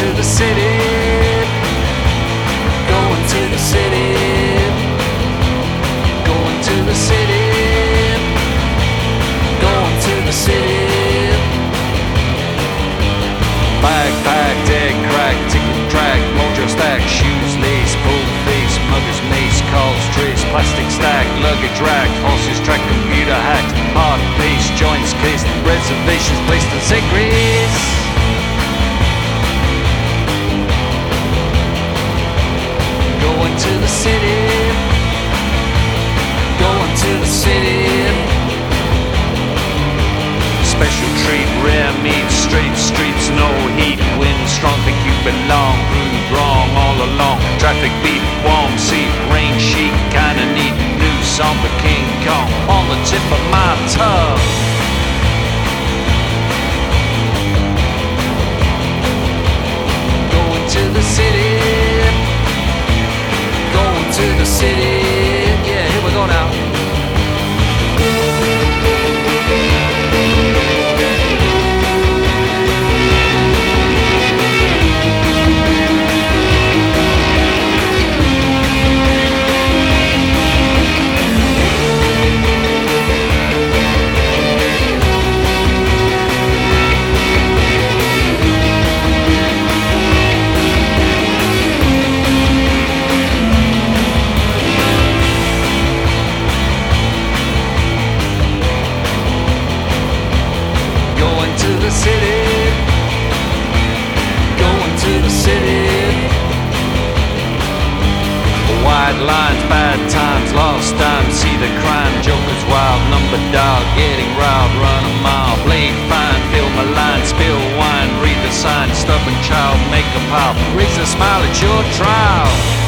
to the city. Going to the city. Going to the city. Going to the city. Backpack, bag, dead, crack, ticket, track, mojo stack, shoes, lace, pull face, muggers, mace, calls, trace, plastic stack, luggage rack, horses, track, computer hacked, hard base, joints, case, reservations placed in St. going to the city. Special treat, rare meat, straight streets, no heat, wind strong, think you belong, rude, wrong all along. Traffic beat, warm seat, rain sheet, kinda neat. New song for King Kong on the tip of my tongue. White lines, bad times, lost time. See the crime, jokers wild, number dog, getting riled, run a mile. Blade fine, fill my line, spill wine, read the sign. Stubborn child, make a pile. Raise a smile at your trial.